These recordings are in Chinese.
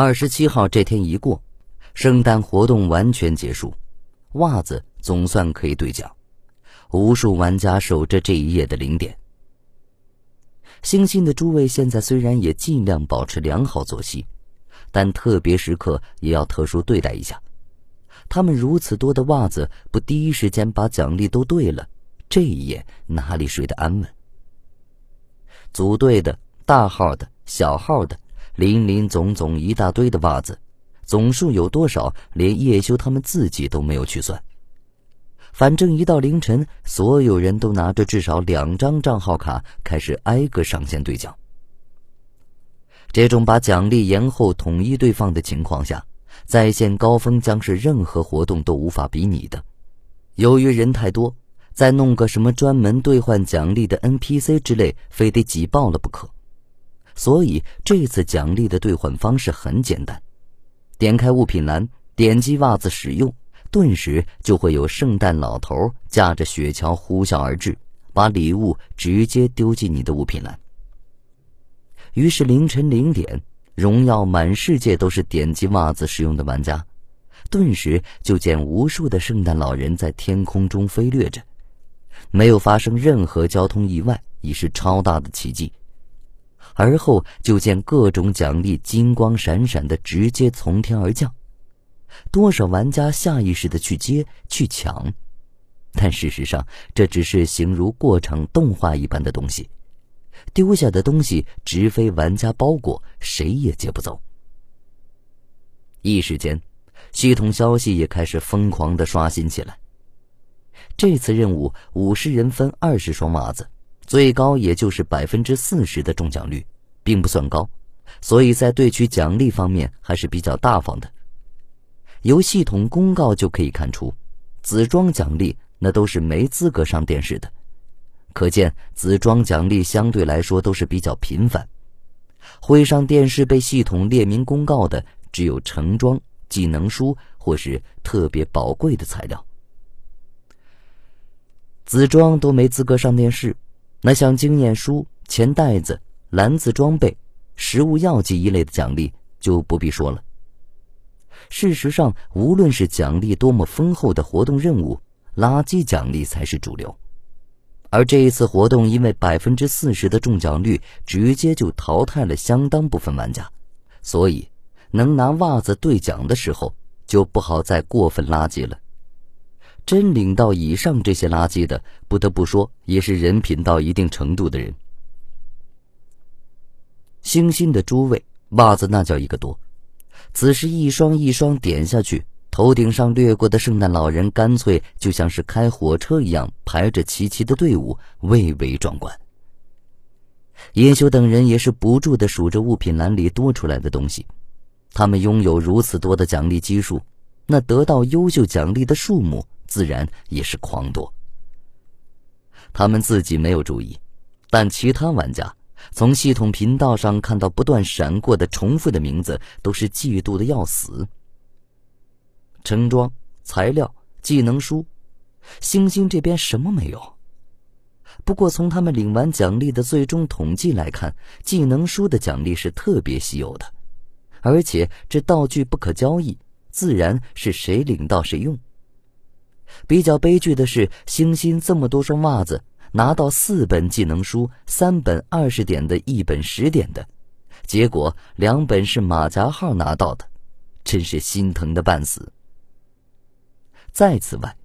二十七号这天一过，圣诞活动完全结束，袜子总算可以兑奖。无数玩家守着这一夜的零点。星星的诸位现在虽然也尽量保持良好作息，但特别时刻也要特殊对待一下。他们如此多的袜子，不第一时间把奖励都兑了，这一夜哪里睡得安稳？组队的、大号的、小号的。林林总总一大堆的袜子，总数有多少？连叶修他们自己都没有去算。反正一到凌晨，所有人都拿着至少两张账号卡，开始挨个上线兑奖。这种把奖励延后统一对放的情况下，在线高峰将是任何活动都无法比拟的。由于人太多，再弄个什么专门兑换奖励的 NPC 之类，非得挤爆了不可。所以这次奖励的兑换方式很简单，点开物品栏，点击袜子使用，顿时就会有圣诞老头驾着雪橇呼啸而至，把礼物直接丢进你的物品栏。于是凌晨零点，荣耀满世界都是点击袜子使用的玩家，顿时就见无数的圣诞老人在天空中飞掠着，没有发生任何交通意外，已是超大的奇迹。而后就见各种奖励金光闪闪的直接从天而降，多少玩家下意识的去接去抢，但事实上这只是形如过场动画一般的东西，丢下的东西直飞玩家包裹，谁也接不走。一时间，系统消息也开始疯狂的刷新起来。这次任务五十人分二十双袜子。最高也就是百分之四十的中奖率，并不算高，所以在兑取奖励方面还是比较大方的。由系统公告就可以看出，紫装奖励那都是没资格上电视的，可见紫装奖励相对来说都是比较频繁。会上电视被系统列明公告的只有橙装、技能书或是特别宝贵的材料，紫装都没资格上电视。那像经验书、钱袋子、篮子装备、食物药剂一类的奖励就不必说了。事实上，无论是奖励多么丰厚的活动任务，垃圾奖励才是主流。而这一次活动，因为百分之四十的中奖率，直接就淘汰了相当部分玩家，所以能拿袜子兑奖的时候，就不好再过分垃圾了。真领到以上这些垃圾的，不得不说也是人品到一定程度的人。星星的诸位袜子那叫一个多，此时一双一双点下去，头顶上掠过的圣诞老人干脆就像是开火车一样排着齐齐的队伍，蔚为壮观。叶修等人也是不住的数着物品栏里多出来的东西，他们拥有如此多的奖励基数，那得到优秀奖励的数目。自然也是狂多。他们自己没有注意，但其他玩家从系统频道上看到不断闪过的重复的名字，都是嫉妒的要死。橙装、材料、技能书，星星这边什么没有？不过从他们领完奖励的最终统计来看，技能书的奖励是特别稀有的，而且这道具不可交易，自然是谁领到谁用。比较悲剧的是，星星这么多双袜子，拿到四本技能书，三本二十点的，一本十点的，结果两本是马甲号拿到的，真是心疼的半死。再此外，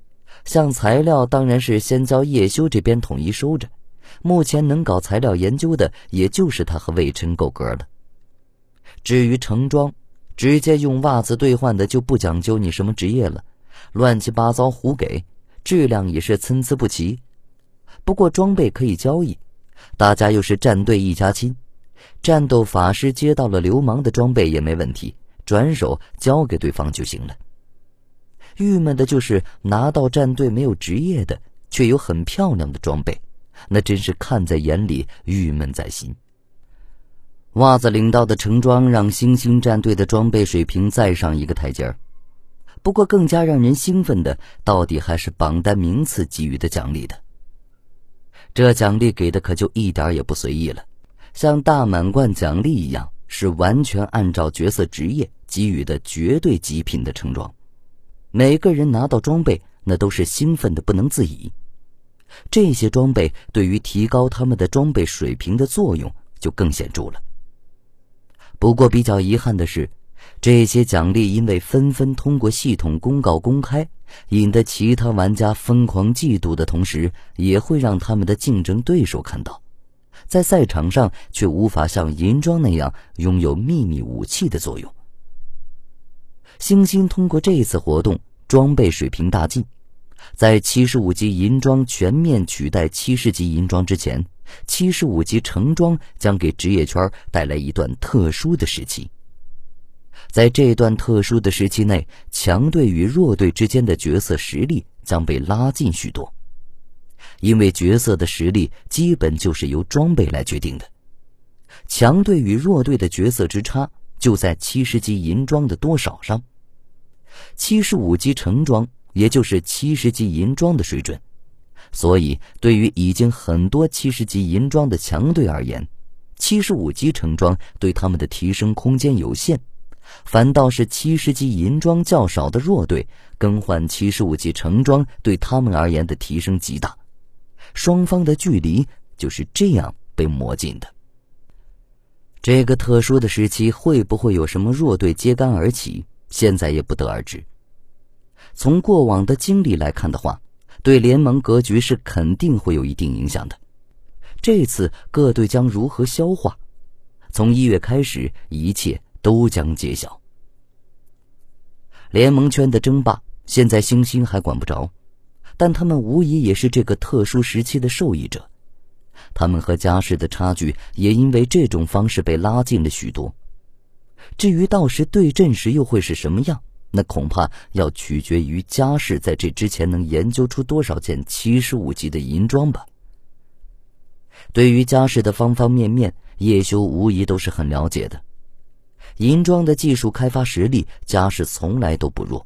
像材料当然是先交叶修这边统一收着，目前能搞材料研究的也就是他和魏琛够格了。至于成装，直接用袜子兑换的就不讲究你什么职业了。乱七八糟胡给，质量也是参差不齐。不过装备可以交易，大家又是战队一家亲，战斗法师接到了流氓的装备也没问题，转手交给对方就行了。郁闷的就是拿到战队没有职业的，却有很漂亮的装备，那真是看在眼里，郁闷在心。袜子领到的橙装，让星星战队的装备水平再上一个台阶儿。不过，更加让人兴奋的，到底还是榜单名次给予的奖励的。这奖励给的可就一点也不随意了，像大满贯奖励一样，是完全按照角色职业给予的绝对极品的橙装，每个人拿到装备那都是兴奋的不能自已。这些装备对于提高他们的装备水平的作用就更显著了。不过比较遗憾的是，这些奖励因为纷纷通过系统公告公开，引得其他玩家疯狂嫉妒的同时，也会让他们的竞争对手看到。在赛场上却无法像银装那样拥有秘密武器的作用。星星通过这次活动，装备水平大进。在七十五级银装全面取代七十级银装之前，七十五级橙装将给职业圈带来一段特殊的时期。在这段特殊的时期内，强队与弱队之间的角色实力将被拉近许多。因为角色的实力基本就是由装备来决定的，强队与弱队的角色之差就在七十级银装的多少上。七十五级橙装也就是七十级银装的水准，所以对于已经很多七十级银装的强队而言，七十五级橙装对他们的提升空间有限，反倒是七十级银装较少的弱队更换七十五级橙装对他们而言的提升极大。双方的距离就是这样被磨近的。这个特殊的时期会不会有什么弱队揭竿而起？现在也不得而知。从过往的经历来看的话，对联盟格局是肯定会有一定影响的。这次各队将如何消化？从一月开始，一切都将揭晓。联盟圈的争霸，现在星星还管不着。但他们无疑也是这个特殊时期的受益者，他们和家世的差距也因为这种方式被拉近了许多。至于到时对阵时又会是什么样，那恐怕要取决于家世在这之前能研究出多少件七十五级的银装吧。对于家世的方方面面，叶修无疑都是很了解的。银装的技术开发实力，家世从来都不弱。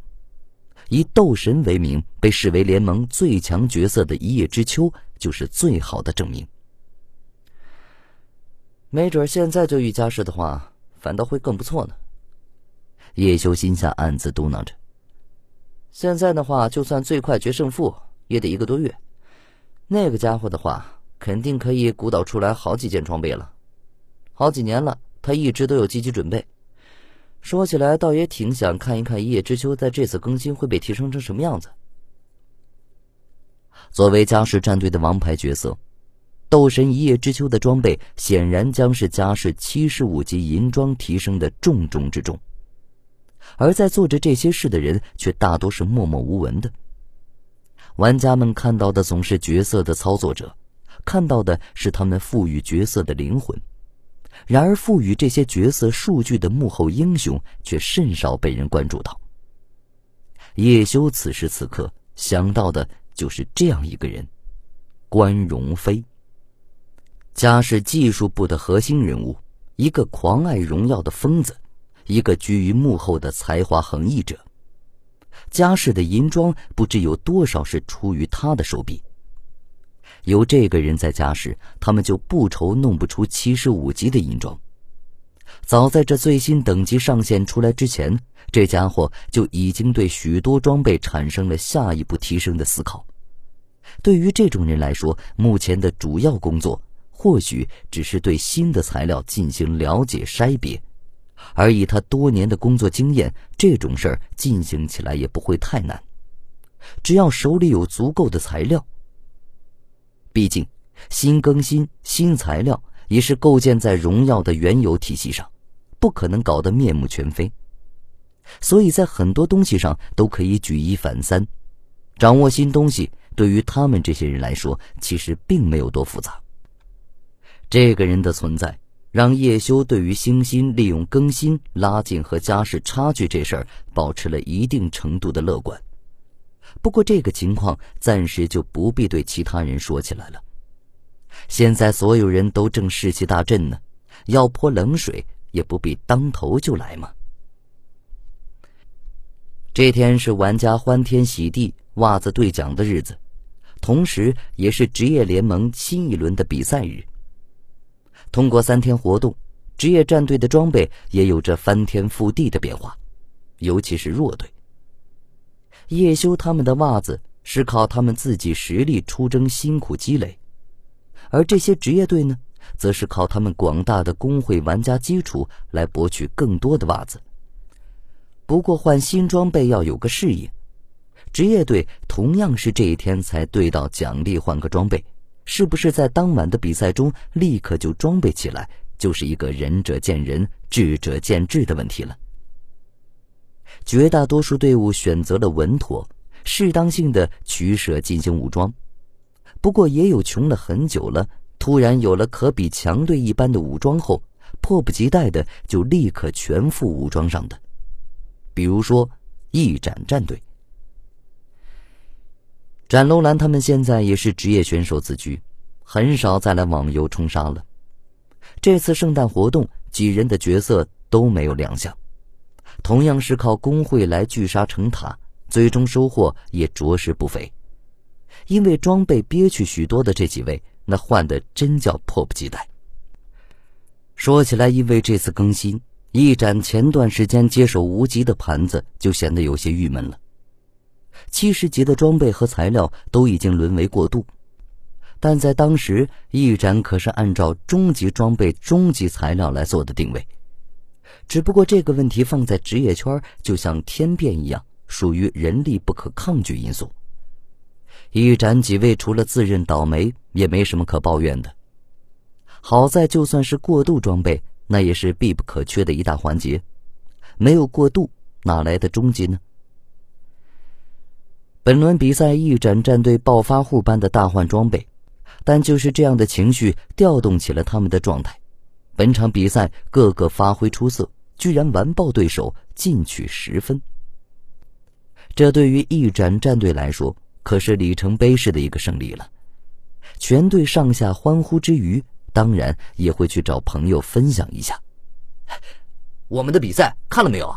以斗神为名，被视为联盟最强角色的一叶知秋，就是最好的证明。没准现在就遇家世的话，反倒会更不错呢。叶修心下暗自嘟囔着。现在的话，就算最快决胜负，也得一个多月。那个家伙的话，肯定可以鼓捣出来好几件装备了。好几年了，他一直都有积极准备。说起来，倒也挺想看一看一叶知秋在这次更新会被提升成什么样子。作为嘉世战队的王牌角色，斗神一叶知秋的装备显然将是嘉世七十五级银装提升的重中之重。而在做着这些事的人，却大多是默默无闻的。玩家们看到的总是角色的操作者，看到的是他们赋予角色的灵魂。然而，赋予这些角色数据的幕后英雄却甚少被人关注到。叶修此时此刻想到的就是这样一个人——关荣飞。家世技术部的核心人物，一个狂爱荣耀的疯子，一个居于幕后的才华横溢者。家世的银装不知有多少是出于他的手笔。有这个人在家时，他们就不愁弄不出七十五级的银装。早在这最新等级上线出来之前，这家伙就已经对许多装备产生了下一步提升的思考。对于这种人来说，目前的主要工作或许只是对新的材料进行了解筛别，而以他多年的工作经验，这种事儿进行起来也不会太难。只要手里有足够的材料。毕竟，新更新、新材料也是构建在荣耀的原有体系上，不可能搞得面目全非。所以在很多东西上都可以举一反三，掌握新东西对于他们这些人来说，其实并没有多复杂。这个人的存在，让叶修对于星星利用更新拉近和家世差距这事儿，保持了一定程度的乐观。不过，这个情况暂时就不必对其他人说起来了。现在所有人都正士气大振呢，要泼冷水也不必当头就来嘛。这天是玩家欢天喜地、袜子兑奖的日子，同时也是职业联盟新一轮的比赛日。通过三天活动，职业战队的装备也有着翻天覆地的变化，尤其是弱队。叶修他们的袜子是靠他们自己实力出征辛苦积累，而这些职业队呢，则是靠他们广大的工会玩家基础来博取更多的袜子。不过换新装备要有个适应，职业队同样是这一天才对到奖励换个装备，是不是在当晚的比赛中立刻就装备起来？就是一个仁者见仁，智者见智的问题了。绝大多数队伍选择了稳妥、适当性的取舍进行武装，不过也有穷了很久了，突然有了可比强队一般的武装后，迫不及待的就立刻全副武装上的。比如说，翼展战队，展楼兰他们现在也是职业选手自居，很少再来网游冲杀了。这次圣诞活动，几人的角色都没有亮相，同样是靠工会来聚沙成塔，最终收获也着实不菲。因为装备憋屈许多的这几位，那换的真叫迫不及待。说起来，因为这次更新，一展前段时间接手无极的盘子就显得有些郁闷了。七十级的装备和材料都已经沦为过渡。但在当时，翼展可是按照终极装备、终极材料来做的定位。只不过这个问题放在职业圈，就像天变一样，属于人力不可抗拒因素。一展几位除了自认倒霉，也没什么可抱怨的。好在就算是过渡装备，那也是必不可缺的一大环节。没有过渡，哪来的终极呢？本轮比赛，一展战队暴发户般的大换装备。但就是这样的情绪调动起了他们的状态，本场比赛个个发挥出色，居然完爆对手，进取十分。这对于一展战队来说可是里程碑式的一个胜利了。全队上下欢呼之余，当然也会去找朋友分享一下。我们的比赛看了没有？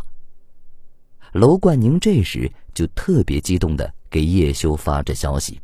楼冠宁这时就特别激动的给叶修发着消息。